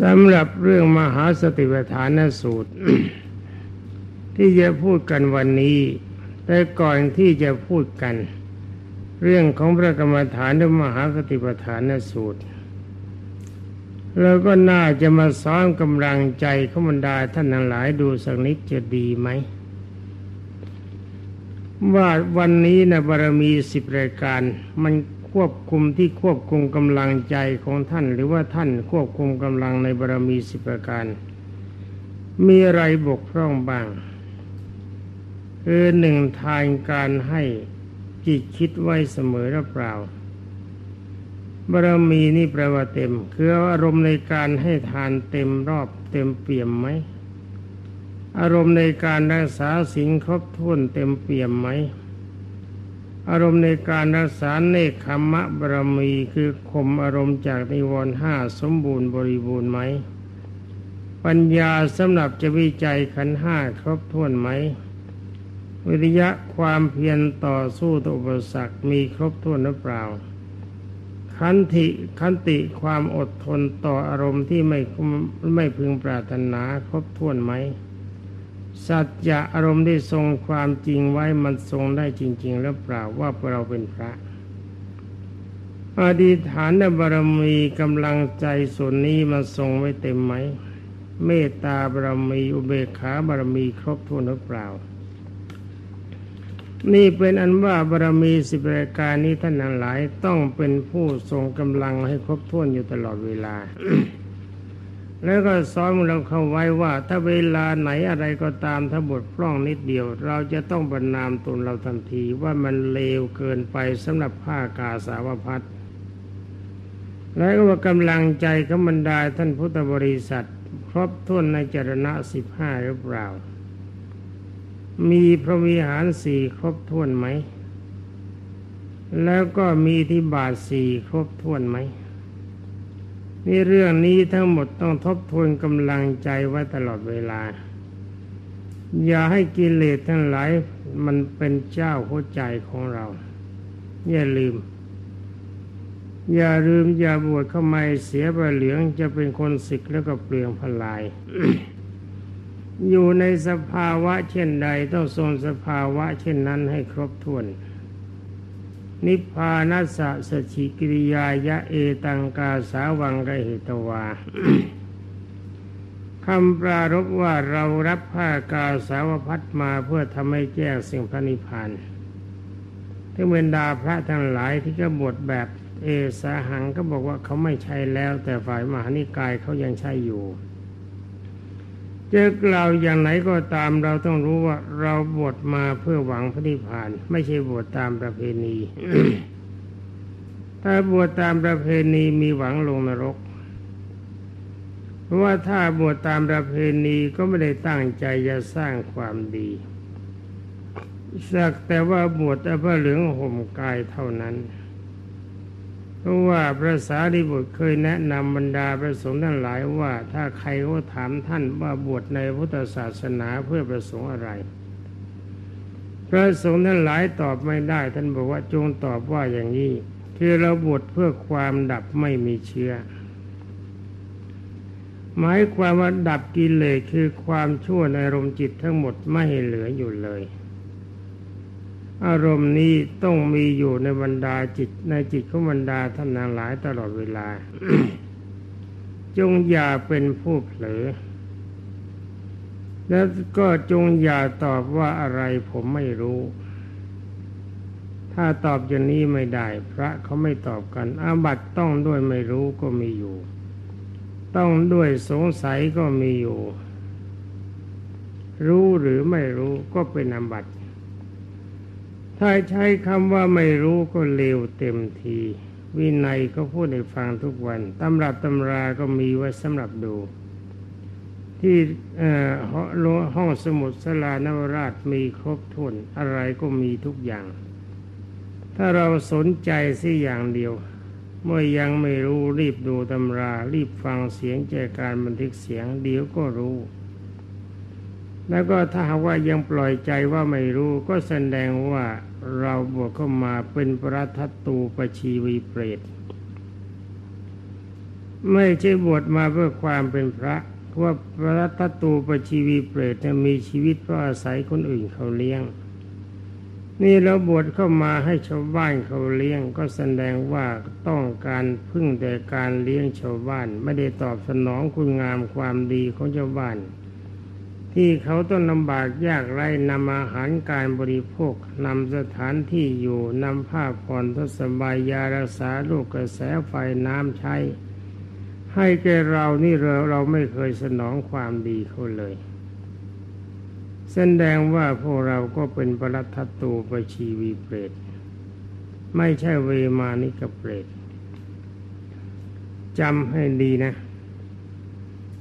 สำหรับเรื่องมหาสติปัฏฐานสูตร ที่จะพูดกันวันนี้ แต่ก่อนที่จะพูดกัน เรื่องของพระกรรมฐานหรือมหาสติปัฏฐานสูตรเราก็น่าจะมาซ้อมกำลังใจขบรรดาท่านทั้งหลายดูสักนิดจะดีไหมว่าวันนี้นะบารมีสิบรายการมัน ควบคุมที่ควบคุมกำลังใจของท่าน หรือว่าท่านควบคุมกำลังในบารมีสิบประการ มีอะไรบกพร่องบ้างคือหนึ่งทานการให้จิตคิดไว้เสมอหรือเปล่าบารมีนี่แปลว่าเต็ม คืออารมณ์ในการให้ทานเต็มรอบเต็มเปี่ยมไหมอารมณ์ในการรักษาสิ่งครบถ้วนเต็มเปี่ยมไหม อารมณ์ในการรักษาเนคขมะบรมีคือข่มอารมณ์จากนิวรณ์ห้าสมบูรณ์บริบูรณ์ไหม ปัญญาสำหรับจะวิจัยขันห้าครบถ้วนไหม วิริยะความเพียรต่อสู้ต่ออุปสรรคมีครบถ้วนหรือเปล่า ขันติขันติความอดทนต่ออารมณ์ที่ไม่ไม่พึงปรารถนาครบถ้วนไหม สัจจะอารมณ์ที่ทรงความจริงไว้มันทรงได้จริงๆแล้วเปล่าว่าเราเป็นพระอดีฐานบารมีกำลังใจส่วนนี้มันทรงไว้เต็มไหม เมตตาบารมีอุเบกขาบารมีครบถ้วนหรือเปล่า นี่เป็นอันว่าบารมีสิบรายการนี้ท่านทั้งหลายต้องเป็นผู้ทรงกำลังให้ครบถ้วนอยู่ตลอดเวลา แล้วก็ซ้อมเราเข้าไว้ว่าถ้าเวลาไหนอะไรก็ตามถ้าบทพร่องนิดเดียว เราจะต้องบรรนามตนเราทันทีว่ามันเลวเกินไปสำหรับผ้ากาสาวพัดแล้วก็ว่ากำลังใจขบรรดาท่านพุทธบริษัท ครบถ้วนในจรณะสิบห้าหรือเปล่า มีพระวิหารสี่ครบถ้วนไหม แล้วก็มีที่บาทสี่ครบถ้วนไหม นี่เรื่องนี้ทั้งหมดต้องทบทวนกำลังใจไว้ตลอดเวลา อย่าให้กิเลสทั้งหลายมันเป็นเจ้าหัวใจของเรา อย่าลืม อย่าลืมอย่าบวชเข้ามาเสียใบเหลืองจะเป็นคนสิกแล้วก็เปลืองพลาย อยู่ในสภาวะเช่นใดต้องทรงสภาวะเช่นนั้นให้ครบถ้วน นิพพานัสสะสชิกิริยายะเอตังกาสาวังกเหตวาคำปรารบว่าเรารับผ้ากาสาวพัดมาเพื่อทำให้แจ้งสิ่งพระนิพพานที่เวนดาพระทั้งหลายที่ก็บทแบบเอสาหังก็บอกว่าเขาไม่ใช่แล้ว แต่ฝ่ายมหานิกายเขายังใช่อยู่ จะกล่าวอย่างไหนก็ตามเราต้องรู้ว่าเราบวชมาเพื่อหวังพระนิพพาน ไม่ใช่บวชตามประเพณี ถ้าบวชตามประเพณีมีหวังลงนรก เพราะว่าถ้าบวชตามประเพณีก็ไม่ได้ตั้งใจจะสร้างความดีสักแต่ว่าบวชแต่เพื่อเหลืองห่มกายเท่านั้น เพราะว่าพระสารีบุตรเคยแนะนำบรรดาพระสงฆ์ทั้งหลายว่า ถ้าใครก็ถามท่านว่าบวชในพุทธศาสนาเพื่อประสงค์อะไร พระสงฆ์ทั้งหลายตอบไม่ได้ ท่านบอกว่าจงตอบว่าอย่างนี้คือเราบวชเพื่อความดับไม่มีเชื้อ หมายความว่าดับกิเลสคือความชั่วในอารมณ์จิตทั้งหมดไม่เหลืออยู่เลย อารมณ์นี้ต้องมีอยู่ในบรรดาจิตในจิตของบรรดาท่านนางหลายตลอดเวลา จงอย่าเป็นผู้เผลอ แล้วก็จงอย่าตอบว่าอะไรผมไม่รู้ ถ้าตอบอย่างนี้ไม่ได้ พระเขาไม่ตอบกัน อาบัตต้องด้วยไม่รู้ก็มีอยู่ ต้องด้วยสงสัยก็มีอยู่ รู้หรือไม่รู้ก็เป็นอาบัติ ถ้าใช้คำว่าไม่รู้ก็เลวเต็มที วินัยก็พูดให้ฟังทุกวันตำรับตำราก็มีไว้สำหรับดู ที่ห้องสมุดสลานวราชมีครบถ้วนอะไรก็มีทุกอย่าง ถ้าเราสนใจสิอย่างเดียว เมื่อยังไม่รู้รีบดูตำรา รีบฟังเสียงแจการบันทึกเสียงเดี๋ยวก็รู้ แล้วก็ถ้าหากว่ายังปล่อยใจว่าไม่รู้ก็แสดงว่าเราบวกเข้ามาเป็นประทัตตูปชีวีเปรต ไม่ใช่บวชมาเพื่อความเป็นพระเพราะพระทัตตูปชีวีเปรตมีชีวิตเพราะอาศัยคนอื่นเขาเลี้ยง นี่เราบวชเข้ามาให้ชาวบ้านเขาเลี้ยง ก็แสดงว่าต้องการพึ่งแต่การเลี้ยงชาวบ้าน ไม่ได้ตอบสนองคุณงามความดีของชาวบ้าน ที่เขาต้องลำบากยากไรนำอาหารการบริโภคนำสถานที่อยู่นำผ้าผ่อนทศบายยารักษาโรคกระแสไฟน้ำใช้ ให้แกเรานี่เราเราไม่เคยสนองความดีเขาเลย แสดงว่าพวกเราก็เป็นปรัตตูปชีวีเปรตไม่ใช่เวมานิกเปรตจำให้ดีนะ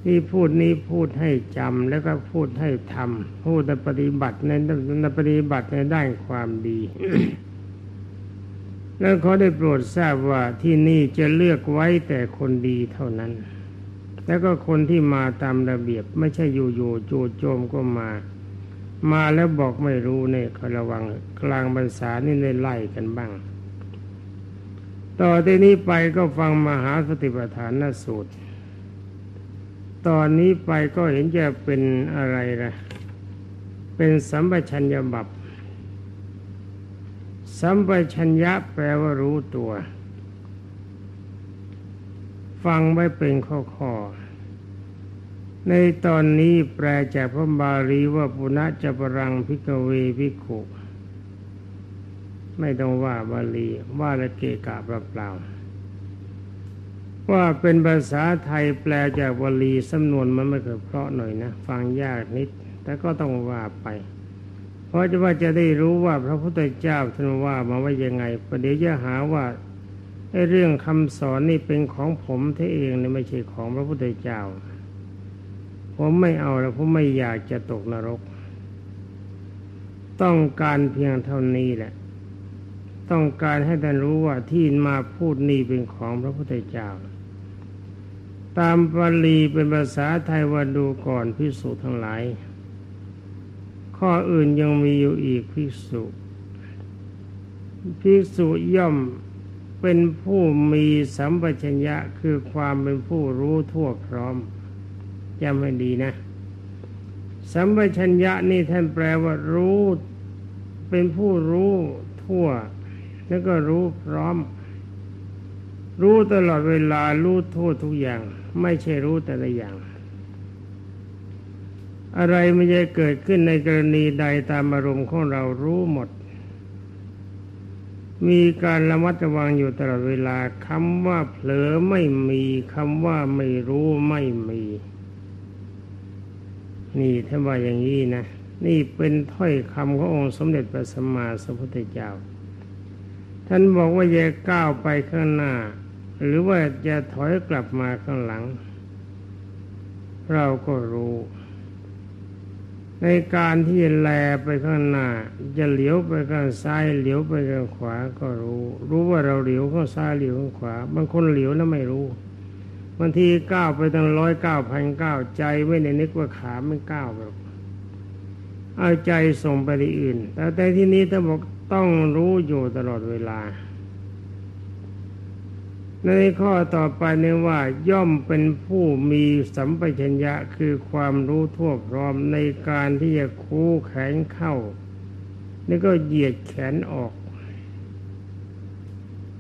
ที่พูดนี้พูดให้จำแล้วก็พูดให้ทำพูดในปฏิบัติในในปฏิบัติในด้านความดี แล้วเขาได้โปรดทราบว่าที่นี่จะเลือกไว้แต่คนดีเท่านั้น แล้วก็คนที่มาตามระเบียบไม่ใช่อยู่ๆโจโจมก็มา มาแล้วบอกไม่รู้เนี่ยเขาระวังกลางบรรษานี่ในไล่กันบ้าง ต่อที่นี้ไปก็ฟังมหาสติปัฏฐานสูตร ตอนนี้ไปก็เห็นจะเป็นอะไรนะเป็นสัมปชัญญบับสัมปชัญญะแปลว่ารู้ตัว ฟังไว้เป็นข้อๆในตอนนี้แปลจากพระบาลีว่าปุณะจะปรังพิกเวพิขุไม่ต้องว่าบาลีว่าละเกกะเปล่าๆ ว่าเป็นภาษาไทยแปลจากวลีสำนวนมันไม่เคยเพราะหน่อยนะ ฟังยากนิด แต่ก็ต้องว่าไป เพราะจะว่าจะได้รู้ว่าพระพุทธเจ้าท่านว่ามาว่ายังไงประเดี๋ยวจะหาว่าไอ้เรื่องคำสอนนี่เป็นของผมที่เองเนี่ยไม่ใช่ของพระพุทธเจ้า ผมไม่เอาแล้วผมไม่อยากจะตกนรก ต้องการเพียงเท่านี้แหละ ต้องการให้ท่านรู้ว่าที่มาพูดนี่เป็นของพระพุทธเจ้า ตามบาลีเป็นภาษาไทยว่าดูก่อนพิสุทั้งหลาย ข้ออื่นยังมีอยู่อีกพิสุพิสุย่อมเป็นผู้มีสัมปชัญญะคือความเป็นผู้รู้ทั่วพร้อมจำให้ดีนะ สัมปชัญญะนี่ท่านแปลว่ารู้ เป็นผู้รู้ทั่ว แล้วก็รู้พร้อม รู้ตลอดเวลารู้ทั่วทุกอย่าง ไม่ใช่รู้แต่ละอย่าง อะไรไม่จะเกิดขึ้นในกรณีใดตามอารมณ์ของเรารู้หมด มีการระมัดระวังอยู่ตลอดเวลาคำว่าเผลอไม่มีคำว่าไม่รู้ไม่มี นี่ท่าว่าอย่างนี้นะ นี่เป็นถ้อยคำขององค์สมเด็จพระสัมมาสัมพุทธเจ้า ท่านบอกว่าอย่าก้าวไปข้างหน้า หรือว่าจะถอยกลับมาข้างหลัง เราก็รู้ ในการที่จะแลไปข้างหน้า จะเหลียวไปข้างซ้ายเหลียวไปข้างขวาก็รู้ รู้ว่าเราเหลียวข้างซ้ายเหลียวข้างขวา บางคนเหลียวแล้วไม่รู้บางทีก้าวไปตั้งร้อยเก้าพันเก้าใจไม่ได้นึกว่าขาไม่ก้าวหรอกเอาใจส่งไปที่อื่น แต่แต่ที่นี้ถ้าบอกต้องรู้อยู่ตลอดเวลา ในข้อต่อไปนี้ว่าย่อมเป็นผู้มีสัมปชัญญะคือความรู้ทั่วพร้อมในการที่จะคู่แขนเข้า แล้วก็เหยียดแขนออก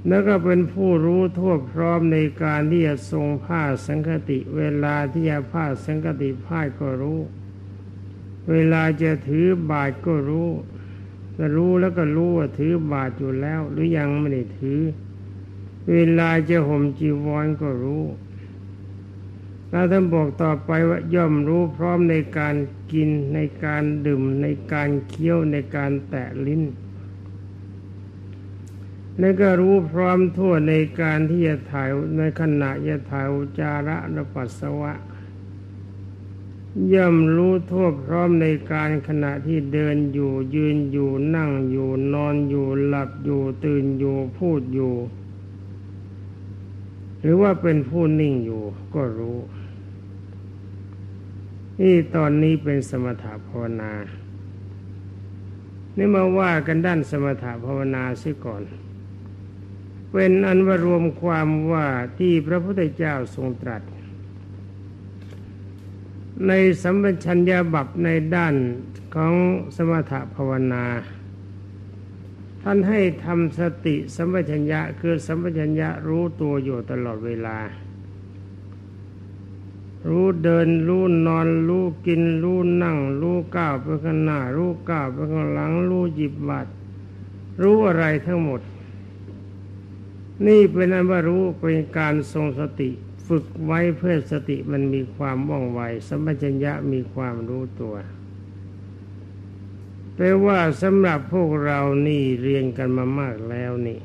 แล้วก็เป็นผู้รู้ทั่วพร้อมในการที่จะทรงผ้าสังคติ เวลาที่จะผ้าสังคติผ้าก็รู้ เวลาจะถือบาทก็รู้ก็รู้แล้วก็รู้ว่าถือบาทอยู่แล้ว หรือยังไม่ได้ถือ เวลาจะห่มจีวรก็รู้แล้วท่านบอกต่อไปว่าย่อมรู้พร้อมในการกินในการดื่มในการเคี้ยวในการแตะลิ้น แล้วก็รู้พร้อมทั่วในการที่จะถ่ายในขณะจะถ่ายอุจาระและปัสสาวะ ย่อมรู้ทั่วพร้อมในการขณะที่เดินอยู่ยืนอยู่นั่งอยู่นอนอยู่หลับอยู่ตื่นอยู่พูดอยู่ หรือว่าเป็นผู้นิ่งอยู่ก็รู้ นี่ตอนนี้เป็นสมถภาวนา นี่มาว่ากันด้านสมถภาวนาซิก่อน เป็นอันว่ารวมความว่าที่พระพุทธเจ้าทรงตรัส ในสัมปชัญญะบับในด้านของสมถภาวนา ท่านให้ทำสติสัมปชัญญะคือสัมปชัญญะรู้ตัวอยู่ตลอดเวลา รู้เดิน รู้นอน รู้กิน รู้นั่ง รู้ก้าวไปข้างหน้า รู้ก้าวไปข้างหลัง รู้หยิบบัตร รู้อะไรทั้งหมด นี่เป็นอันว่ารู้เป็นการทรงสติฝึกไว้เพื่อสติมันมีความว่องไวสัมปชัญญะมีความรู้ตัว แปลว่าสำหรับพวกเรานี่เรียนกันมามากแล้วนี่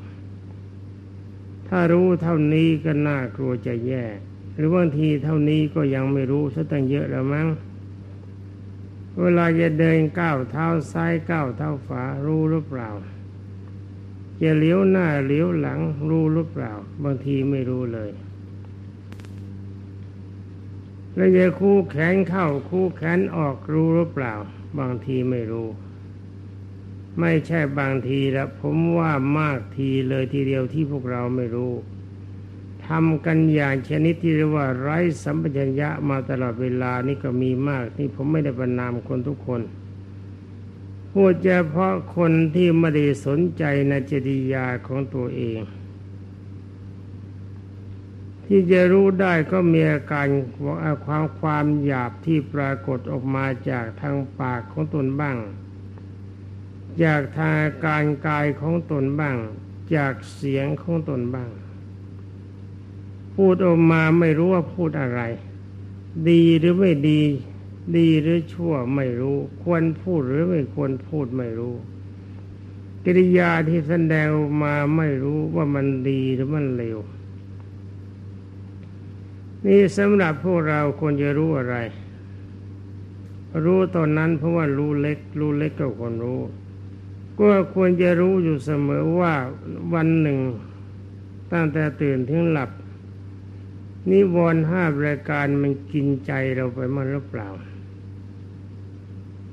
ถ้ารู้เท่านี้ก็น่ากลัวจะแย่ หรือบางทีเท่านี้ก็ยังไม่รู้ซะตั้งเยอะแล้วมั้งเวลาจะเดินก้าวเท้าซ้ายก้าวเท้าขวารู้หรือเปล่าจะเลี้ยวหน้าเลี้ยวหลังรู้หรือเปล่า บางทีไม่รู้เลย แล้วจะคู่แขนเข้าคู่แขนออกรู้หรือเปล่า บางทีไม่รู้ ไม่ใช่บางทีล้วผมว่ามากทีเลยทีเดียวที่พวกเราไม่รู้ทำกันอย่างชนิดที่เรียกว่าไร้สัมปชัญญะมาตลอดเวลานี่ก็มีมาก นี่ผมไม่ได้ประนามคนทุกคนพูดเฉพาะคนที่ไม่ได้สนใจในจริยาของตัวเอง ที่จะรู้ได้ก็มีอาการความความหยาบที่ปรากฏออกมาจากทางปากของตนบ้าง จากทางการกายของตนบ้าง จากเสียงของตนบ้าง พูดออกมาไม่รู้ว่าพูดอะไร ดีหรือไม่ดี ดีหรือชั่วไม่รู้ ควรพูดหรือไม่ควรพูดไม่รู้ กิริยาที่แสดงมาไม่รู้ว่ามันดีหรือมันเลวนี่สำหรับพวกเราควรจะรู้อะไร รู้ตอนนั้นเพราะว่ารู้เล็ก รู้เล็กก็ควรรู้ ก็ควรจะรู้อยู่เสมอว่าวันหนึ่ง ตั้งแต่ตื่นถึงหลับ นิวรณ์ห้ารายการมันกินใจเราไปมั้งหรือเปล่า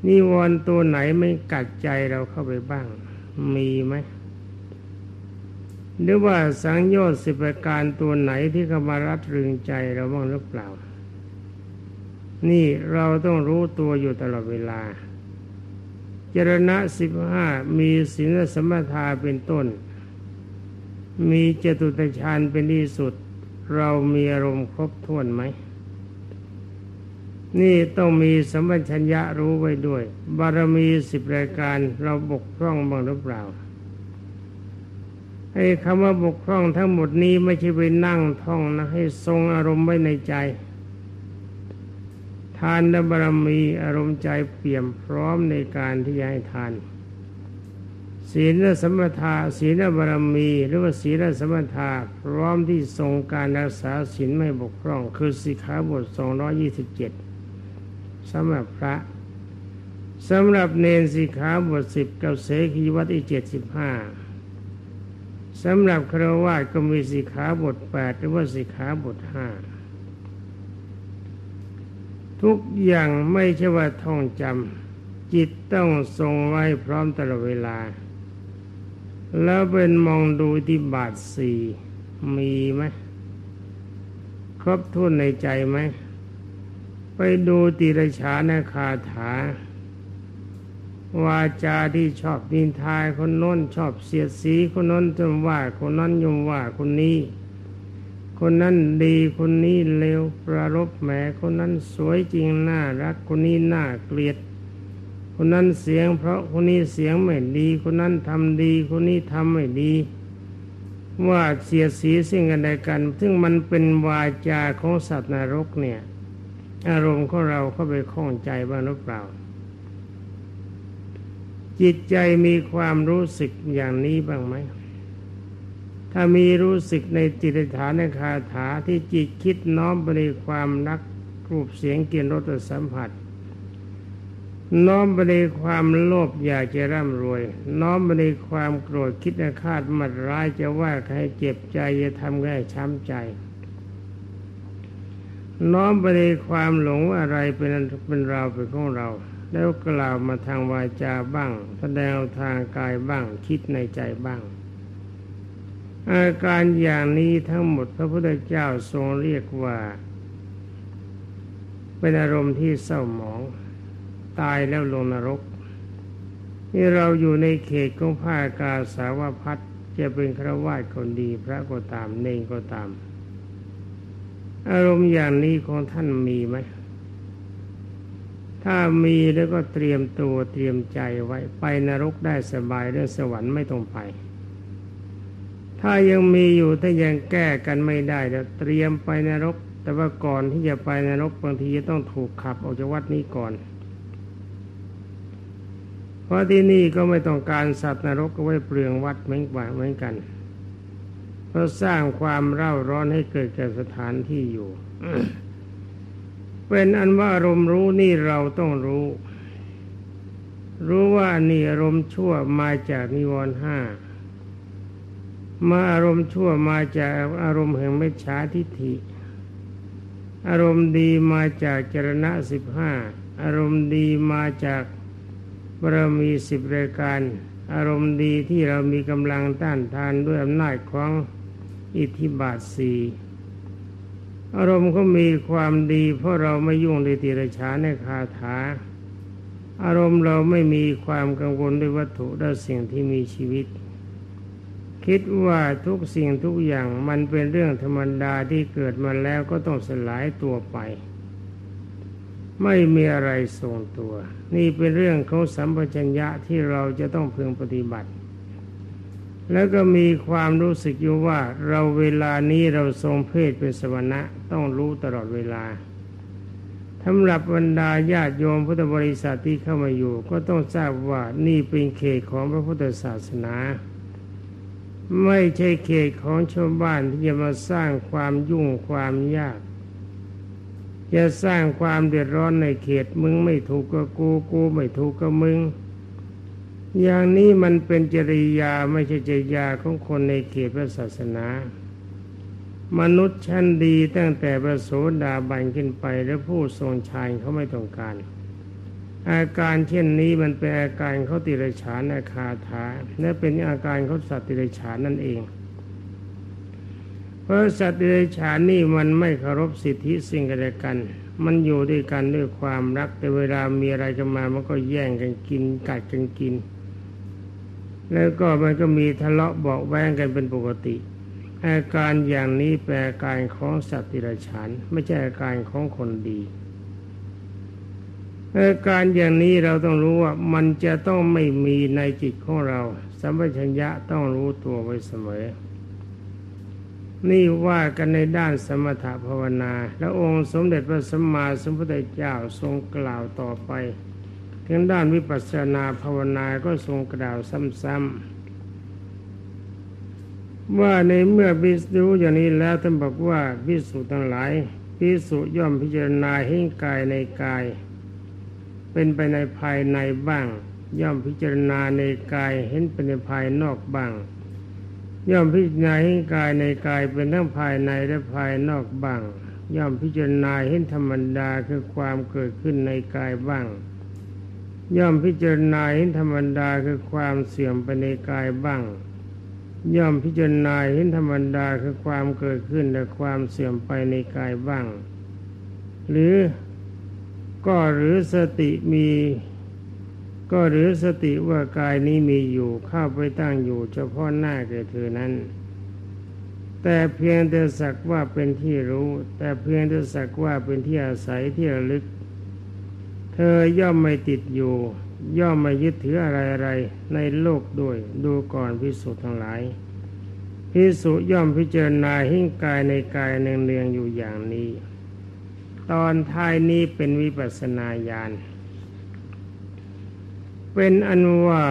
นิวรณ์ตัวไหนไม่กัดใจเราเข้าไปบ้าง มีไหมหรือว่าสังโยชน์สิบประการตัวไหนที่เข้ามารัดรึงใจเราบ้างหรือเปล่า นี่เราต้องรู้ตัวอยู่ตลอดเวลา จรณะสิบห้ามีศีลสมถาเป็นต้น มีเจตุตฌานเป็นที่สุด เรามีอารมณ์ครบถ้วนไหม นี่ต้องมีสัมปชัญญะรู้ไว้ด้วย บารมีสิบรายการเราบกพร่องบ้างหรือเปล่าไอ้คำว่าบกพร่องทั้งหมดนี้ไม่ใช่ไปนั่งท่องนะให้ทรงอารมณ์ไว้ในใจานบารมีอารมณ์ใจเปี่ยมพร้อมในการที่จะให้ทาน ศีลสมถะศีลบารมี หรือว่าศีลสมถะพร้อมที่ทรงการรักษาศีลไม่บกพร่อง คือสิกขาบท 227สำหรับพระสำหรับเนนสิขาบทสิบกับเสขีวัตอีเจ็ดสิบห้าสำหรับครวาก็มีสิขาบทแปดหรือว่าสิขาบทห้า ทุกอย่างไม่ใช่ว่าท่องจำจิตต้องทรงไว้พร้อมตลอดเวลา แล้วเป็นมองดูที่บาทสี่มีไหมครบทุนในใจไหม ไปดูติรชานคาถาวาจาที่ชอบดินทายคนน้นชอบเสียดสีคนน้นจนว่าคนนั้นยมว่าคนนี้ คนนั้นดีคนนี้เลวประรบแหมคนนั้นสวยจริงน่ารักคนนี้น่าเกลียด คนนั้นเสียง เพราะคนนี้เสียงไม่ดี คนนั้นทำดี คนนี้ทำไม่ดี ว่าเสียสีสิ่งกันใดกัน ซึ่งมันเป็นวาจาของสัตว์นรกเนี่ย อารมณ์ของเราเข้าไปคล้องใจบ้างหรือเปล่า จิตใจมีความรู้สึกอย่างนี้บ้างไหม ถ้ามีรู้สึกในจิตฐานในคาถาที่จิตคิดน้อมไปในความรักรูปเสียงเกียรติสัมผัส น้อมไปในความโลภอยากจะร่ำรวย น้อมไปในความโกรธคิดอาฆาตมัดร้ายจะว่าใครเจ็บใจจะทำให้ช้ำใจ น้อมไปในความหลงอะไรเป็นเป็นเราเป็นของเรา แล้วกล่าวมาทางวาจาบ้าง แสดงทางกายบ้างคิดในใจบ้าง อาการอย่างนี้ทั้งหมดพระพุทธเจ้าทรงเรียกว่า เป็นอารมณ์ที่เศร้าหมอง ตายแล้วลงนรก นี่เราอยู่ในเขตของผ้ากาสาวพัดจะเป็นครวาสคนดีพระก็ตามเนงก็ตาม อารมณ์อย่างนี้ของท่านมีไหมถ้ามีแล้วก็เตรียมตัวเตรียมใจไว้ไปนรกได้สบายเรื่องสวรรค์ไม่ต้องไป ถ้ายังมีอยู่ถ้ายังแก้กันไม่ได้เตรียมไปนรก แต่ว่าก่อนที่จะไปนรกบางทีจะต้องถูกขับออกจากวัดนี้ก่อน เพราะที่นี่ก็ไม่ต้องการสัตว์นรกก็ไว้เปลืองวัดเหมือนกันเหมือนกันเพราะสร้างความเร่าร้อนให้เกิดแก่สถานที่อยู่เป็นอันว่าอารมณ์รู้นี่เราต้องรู้ รู้ว่านี่อารมณ์ชั่วมาจากนิวรณ์ห้า มาอารมณ์ชั่วมาจากอารมณ์แห่งไม่ช้าทิฏฐิ อารมณ์ดีมาจากจรณะสิบห้าอารมณ์ดีมาจากบารมีสิบรายการ อารมณ์ดีที่เรามีกำลังต้านทานด้วยอำนาจของอิทธิบาทสี่อารมณ์ก็มีความดี เพราะเราไม่ยุ่งในติรฉาในคาถา อารมณ์เราไม่มีความกังวลด้วยวัตถุและสิ่งที่มีชีวิต คิดว่าทุกสิ่งทุกอย่างมันเป็นเรื่องธรรมดาที่เกิดมาแล้วก็ต้องสลายตัวไป ไม่มีอะไรทรงตัว นี่เป็นเรื่องของสัมปชัญญะที่เราจะต้องพึงปฏิบัติ แล้วก็มีความรู้สึกอยู่ว่าเราเวลานี้เราทรงเพศเป็นสมณะต้องรู้ตลอดเวลาสำหรับบรรดาญาติโยมพุทธบริษัทที่เข้ามาอยู่ ก็ต้องทราบว่านี่เป็นเขตของพระพุทธศาสนา ไม่ใช่เขตของชาวบ้านที่จะมาสร้างความยุ่งความยาก จะสร้างความเดือดร้อนในเขตมึงไม่ถูกกับกูกูไม่ถูกกับมึง อย่างนี้มันเป็นจริยาไม่ใช่จริยาของคนในเขตพระศาสนา มนุษย์ชั้นดีตั้งแต่ประโสดาบันขึ้นไปและผู้ทรงชายเขาไม่ต้องการ อาการเช่นนี้มันเป็นอาการเขาติรฉานอาคาถาและเป็นอาการเขาสัตว์ติรฉานนั่นเอง เพราะสัตว์เดรัจฉานนี่มันไม่เคารพสิทธิสิ่งกันและกัน มันอยู่ด้วยกันด้วยความรักแต่เวลามีอะไรกันมามันก็แย่งกันกินกัดกันกิน แล้วก็มันก็มีทะเลาะเบาแวงกันเป็นปกติอาการอย่างนี้แปลการของสัตว์ติรฉานไม่ใช่อาการของคนดี อาการอย่างนี้เราต้องรู้ว่ามันจะต้องไม่มีในจิตของเรา สัมปชัญญะต้องรู้ตัวไว้เสมอ นี่ว่ากันในด้านสมถภาวนา แล้วองค์สมเด็จพระสัมมาสัมพุทธเจ้าทรงกล่าวต่อไปถึงด้านวิปัสสนาภาวนาก็ทรงกล่าวซ้ำๆว่าในเมื่อบิสูอย่างนี้แล้วท่านบอกว่าพิสุทั้งหลายพิสุย่อมพิจารณาเห็นกายในกาย เป็นไปในภายในบ้าง ย่อมพิจารณาในกายเห็นเป็นในภายนอกบ้าง ย่อมพิจารณาเห็นกายในกายเป็นทั้งภายในและภายนอกบ้าง ย่อมพิจารณาเห็นธรรมดาคือความเกิดขึ้นในกายบ้าง ย่อมพิจารณาเห็นธรรมดาคือความเสื่อมไปในกายบ้าง ย่อมพิจารณาเห็นธรรมดาคือความเกิดขึ้นและความเสื่อมไปในกายบ้าง หรือ ก็หรือสติมี ก็หรือสติว่ากายนี้มีอยู่เข้าไปตั้งอยู่เฉพาะหน้าแก่เธอนั้น แต่เพียงแต่สักว่าเป็นที่รู้ แต่เพียงแต่สักว่าเป็นที่อาศัยที่ระลึก เธอย่อมไม่ติดอยู่ ย่อมไม่ยึดถืออะไรอะไรในโลกด้วยดูก่อนพิสุทั้งหลายพิสุย่อมพิจารณาหิ้งกายในกายเนืองๆอยู่อย่างนี้ ตอนท้ายนี้เป็นวิปัสนาญาณ เป็นอันว่า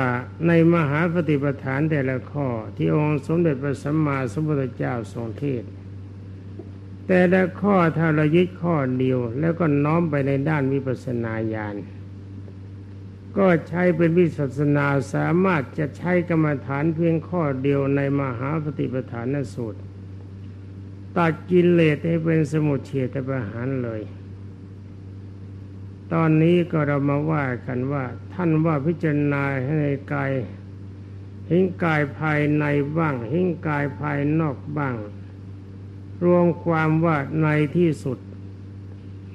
ในมหาปฏิปทานแต่ละข้อที่องค์สมเด็จพระสัมมาสัมพุทธเจ้าทรงเทศ แต่ละข้อถ้าเรายึดข้อเดียว แล้วก็น้อมไปในด้านวิปัสนาญาณก็ใช้เป็นวิปัสสนาสามารถจะใช้กรรมฐานเพียงข้อเดียวในมหาปฏิปทานสูตร ตัดกิเลสให้เป็นสมุทเฉตประหารเลย ตอนนี้ก็เรามาว่ากันว่า ท่านว่าพิจารณาให้ในกายเห็นกายภายในบ้างเห็นกายภายนอกบ้าง รวมความว่าในที่สุด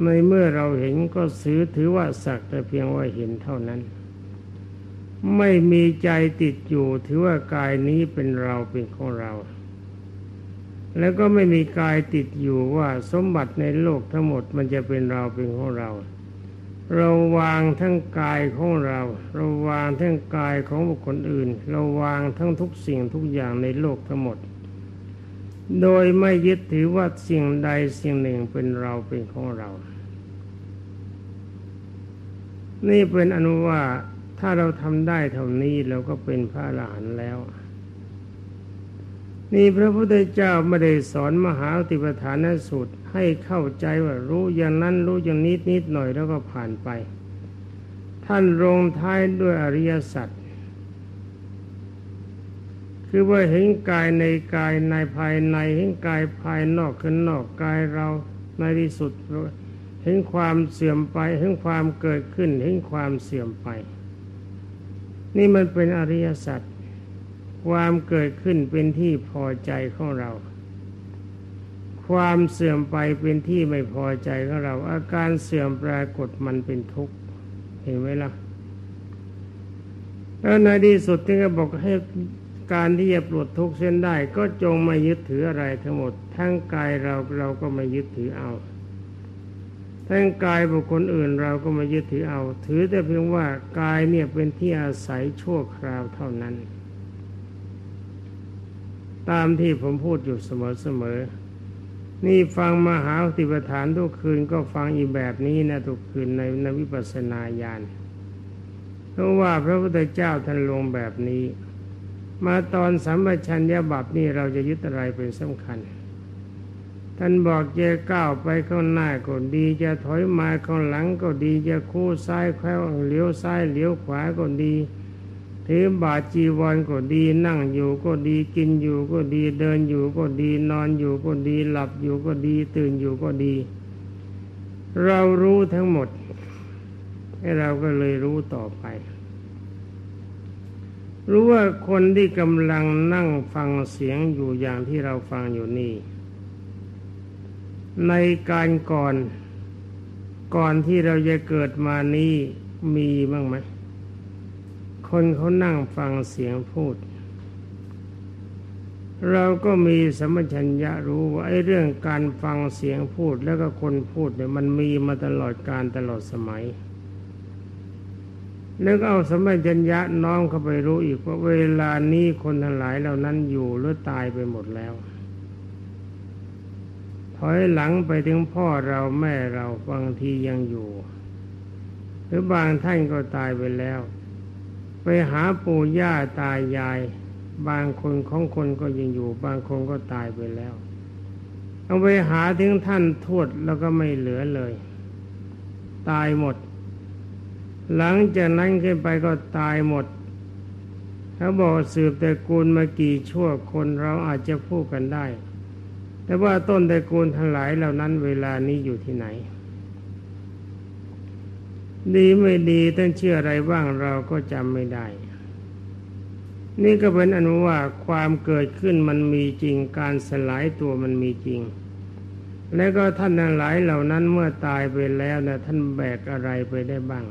ในเมื่อเราเห็นก็ซื้อถือว่าสักแต่เพียงว่าเห็นเท่านั้น ไม่มีใจติดอยู่ถือว่ากายนี้เป็นเราเป็นของเรา แล้วก็ไม่มีกายติดอยู่ว่าสมบัติในโลกทั้งหมดมันจะเป็นเราเป็นของเรา เราวางทั้งกายของเรา เราวางทั้งกายของบุคคลอื่น เราวางทั้งทุกสิ่งทุกอย่างในโลกทั้งหมด โดยไม่ยึดถือว่าสิ่งใดสิ่งหนึ่งเป็นเราเป็นของเรา นี่เป็นอนุว่าถ้าเราทำได้เท่านี้เราก็เป็นพระอรหันแล้ว นี่พระพุทธเจ้าไม่ได้สอนมหาติปฐานสูตรให้เข้าใจว่ารู้อย่างนั้นรู้อย่างนิดนิดหน่อยแล้วก็ผ่านไป ท่านลงท้ายด้วยอริยสัจคือว่าเห็นกายในกายในภายในเห็นกายภายนอกขึ้นนอกกายเราในที่สุดเห็นความเสื่อมไปเห็นความเกิดขึ้นเห็นความเสื่อมไป นี่มันเป็นอริยสัจ ความเกิดขึ้นเป็นที่พอใจของเรา ความเสื่อมไปเป็นที่ไม่พอใจของเรา อาการเสื่อมปรากฏมันเป็นทุกข์เห็นไหมล่ะแล้วในที่สุดที่เขาบอกให้การที่จะปลดทุกข์เส้นได้ ก็จงไม่ยึดถืออะไรทั้งหมด ทั้งกายเราเราก็ไม่ยึดถือเอา ทั้งกายบุคคลอื่นเราก็ไม่ยึดถือเอา ถือแต่เพียงว่ากายเนี่ยเป็นที่อาศัยชั่วคราวเท่านั้น ตามที่ผมพูดอยู่เสมอๆนี่ฟังมหาติปฐานทุกคืนก็ฟังอีแบบนี้นะทุกคืนในนวิปัสสนาญาณเพราะว่าพระพุทธเจ้าท่านลงแบบนี้ มาตอนสัมปชัญญะบัพนี่เราจะยึดอะไรเป็นสำคัญท่านบอกจะก้าวไปข้างหน้าก็ดี จะถอยมาข้างหลังก็ดี จะคู่ซ้ายแควเลี้ยวซ้ายเลี้ยวขวาก็ดี ถือบาจีวรก็ดีนั่งอยู่ก็ดีกินอยู่ก็ดีเดินอยู่ก็ดีนอนอยู่ก็ดีหลับอยู่ก็ดีตื่นอยู่ก็ดี เรารู้ทั้งหมด ให้เราก็เลยรู้ต่อไป รู้ว่าคนที่กำลังนั่งฟังเสียงอยู่อย่างที่เราฟังอยู่นี่ ในการก่อนก่อนที่เราจะเกิดมานี้มีบ้างไหม คนเขานั่งฟังเสียงพูด เราก็มีสมัชัญญะรู้ว่าไอ้เรื่องการฟังเสียงพูดแล้วก็คนพูดเนี่ยมันมีมาตลอดการตลอดสมัยแล้วก็เอาสมัชัญญะน้อมเข้าไปรู้อีกว่าเวลานี้คนทั้งหลายเหล่านั้นอยู่หรือตายไปหมดแล้วถอยหลังไปถึงพ่อเราแม่เราบางทียังอยู่ หรือบางท่านก็ตายไปแล้ว หาปู่ย่าตายาย บางคนของคนก็ยังอยู่ บางคนก็ตายไปแล้ว เอาไปหาถึงท่านทวดแล้วก็ไม่เหลือเลย ตายหมด หลังจากนั้นขึ้นไปก็ตายหมดเขาบอกสืบแต่กูลมากี่ชั่วคนเราอาจจะพูดกันได้ แต่ว่าต้นแต่กูลทั้งหลายเหล่านั้นเวลานี้อยู่ที่ไหน ดีไม่ดีท่านเชื่ออะไรบ้างเราก็จำไม่ได้ นี่ก็เป็นอนุว่าความเกิดขึ้นมันมีจริง การสลายตัวมันมีจริง แล้วก็ท่านทั้งหลายเหล่านั้นเมื่อตายไปแล้วนะท่านแบกอะไรไปได้บ้าง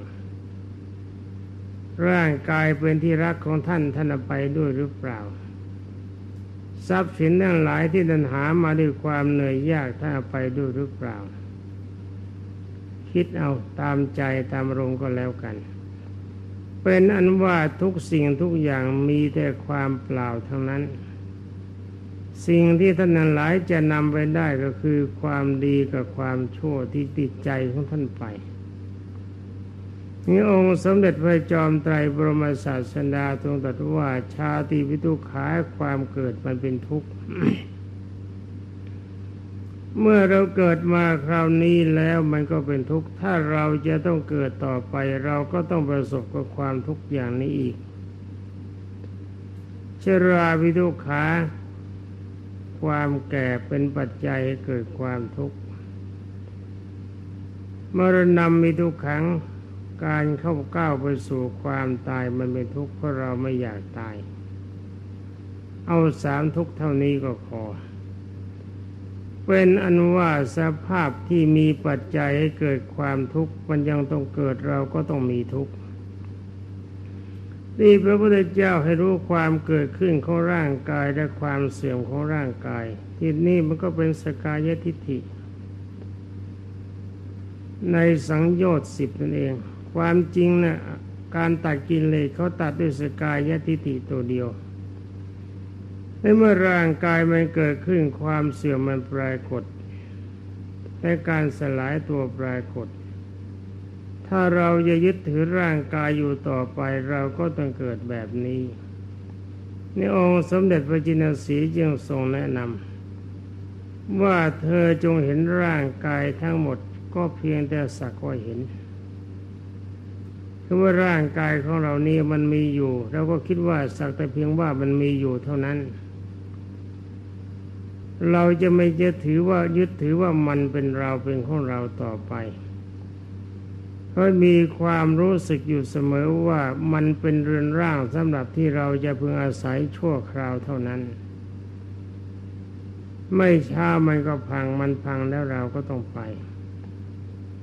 ร่างกายเป็นที่รักของท่านท่านไปด้วยหรือเปล่าทรัพย์สินทั้งหลายที่ท่านหามาด้วยความเหนื่อยยากท่านไปด้วยหรือเปล่า คิดเอาตามใจตามรงก็แล้วกัน เป็นอันว่าทุกสิ่งทุกอย่างมีแต่ความเปล่าทั้งนั้น สิ่งที่ท่านนั้นหลายจะนำไปได้ก็คือความดีกับความชั่วที่ติดใจของท่านไปนี่องค์สมเด็จพระจอมไตรบรมศาสดาทรงตรัสว่าชาติวิทุขาความเกิดมันเป็นทุกข์ เมื่อเราเกิดมาคราวนี้แล้วมันก็เป็นทุกข์ ถ้าเราจะต้องเกิดต่อไป เราก็ต้องประสบกับความทุกข์อย่างนี้อีก เชราวิทุขาความแก่เป็นปัจจัยให้เกิดความทุกข์มรณะมีทุกขังการเข้าก้าวไปสู่ความตายมันเป็นทุกข์เพราะเราไม่อยากตาย เอาสามทุกข์เท่านี้ก็พอ เป็นอันว่าสภาพที่มีปัจจัยให้เกิดความทุกข์มันยังต้องเกิดเราก็ต้องมีทุกข์นี่พระพุทธเจ้าให้รู้ความเกิดขึ้นของร่างกายและความเสื่อมของร่างกาย ที่นี่มันก็เป็นสกายทิฏฐิ ในสังโยชน์สิบนั่นเอง ความจริงนะ่ะการตัดกินเลยเขาตัดด้วยสกายทิฏฐิตัวเดียว ในเมื่อร่างกายมันเกิดขึ้นความเสื่อมมันปรากฏและการสลายตัวปรากฏ ถ้าเราจะยึดถือร่างกายอยู่ต่อไปเราก็ต้องเกิดแบบนี้ในองค์สมเด็จพระจินสีจึงทรงแนะนำว่าเธอจงเห็นร่างกายทั้งหมดก็เพียงแต่สักว่าเห็นคือว่าร่างกายของเรานี่มันมีอยู่เราก็คิดว่าสักแต่เพียงว่ามันมีอยู่เท่านั้น เราจะไม่จะถือว่ายึดถือว่ามันเป็นเราเป็นของเราต่อไปเพราะมีความรู้สึกอยู่เสมอว่ามันเป็นเรือนร่างสำหรับที่เราจะพึงอาศัยชั่วคราวเท่านั้น ไม่ช้ามันก็พังมันพังแล้วเราก็ต้องไป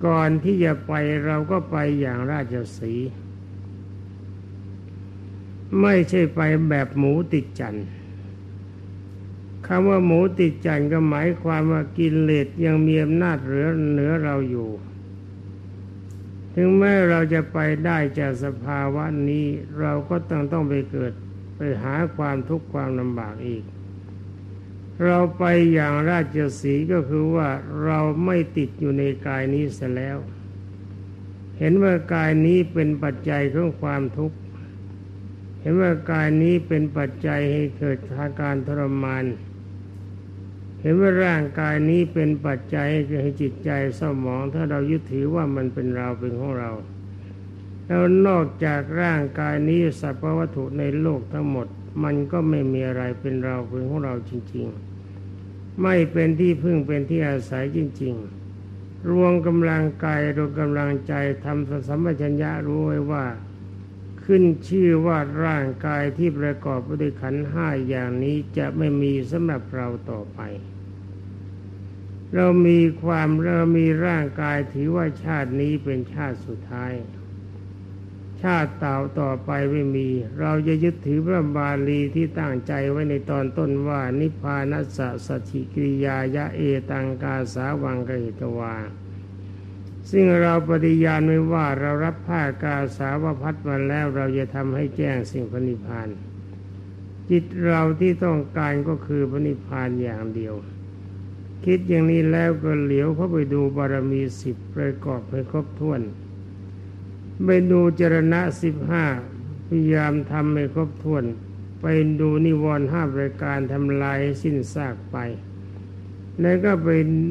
ก่อนที่จะไปเราก็ไปอย่างราชสีไม่ใช่ไปแบบหมูติดจันทร์ คำว่าหมูติดจันก็หมายความว่ากินเลสยังมีอำนาจเหลือเหนือเราอยู่ ถึงแม้เราจะไปได้จากสภาวะนี้ เราก็ต้องต้องไปเกิดไปหาความทุกข์ความลำบากอีก เราไปอย่างราชสีก็คือว่าเราไม่ติดอยู่ในกายนี้เสียแล้ว เห็นว่ากายนี้เป็นปัจจัยของความทุกข์ เห็นว่ากายนี้เป็นปัจจัยให้เกิดอาการทรมาน เห็นว่าร่างกายนี้เป็นปัจจัยให้จิตใจเศร้าหมอง ถ้าเรายึดถือว่ามันเป็นเราเป็นของเรา แล้วนอกจากร่างกายนี้สรรพวัตถุในโลกทั้งหมด มันก็ไม่มีอะไรเป็นเราเป็นของเราจริง ๆ ไม่เป็นที่พึ่งเป็นที่อาศัยจริง ๆ รวมกำลังกายรวมกำลังใจทำสัมปชัญญะรู้ไว้ว่าขึ้นชื่อว่าร่างกายที่ประกอบด้วยขันห้าอย่างนี้จะไม่มีสำหรับเราต่อไป เรามีความเรามีร่างกายถือว่าชาตินี้เป็นชาติสุดท้าย ชาติต่าต่อไปไม่มี เราจะยึดถือพระบาลีที่ตั้งใจไว้ในตอนต้นว่า นิพพานัสสะสัจิกิริยายะเอตังกาสาวังกหิตวาซึ่งเราปฏิญาณไว้ว่าเรารับผ้ากาสาวพัดมาแล้วเราจะทำให้แจ้งสิ่งพระนิพพานจิตเราที่ต้องการก็คือพระนิพพานอย่างเดียว คิดอย่างนี้แล้วก็เหลียวเข้าไปดูบารมีสิบประกอบให้ครบถ้วน ไปดูจรณะสิบห้าพยายามทำให้ครบถ้วน ไปดูนิวรณ์ห้าประการทำลายสิ้นซากไป แล้วก็ไป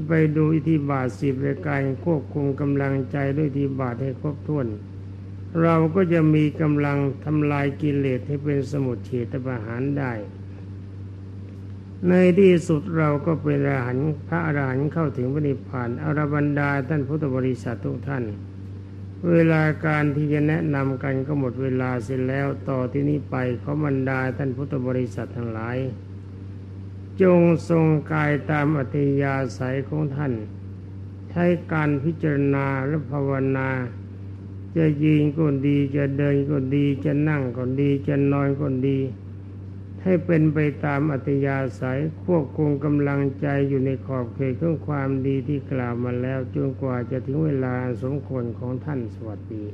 ไปดูอิทธิบาทสิบประการควบคุมกำลังใจด้วยอิทธิบาทให้ครบถ้วน เราก็จะมีกำลังทำลายกิเลสให้เป็นสมุทเฉตประหารได้ ในที่สุดเราก็เป็นอรหันต์พระอรหันต์เข้าถึงพระนิพพานอรบันดาท่านพุทธบริษัททุกท่าน เวลาการที่จะแนะนำกันก็หมดเวลาเสร็จแล้วต่อที่นี้ไปขอบรรดาท่านพุทธบริษัททั้งหลาย จงทรงกายตามอัธยาศัยของท่าน ใช้การพิจารณาและภาวนาจะยืนก็ดีจะเดินก็ดีจะนั่งก็ดีจะนอนก็ดี ให้เป็นไปตามอัตยาศัยควบคุมกำลังใจอยู่ในขอบเขตของความดีที่กล่าวมาแล้วจนกว่าจะถึงเวลาสมควรของท่านสวัสดี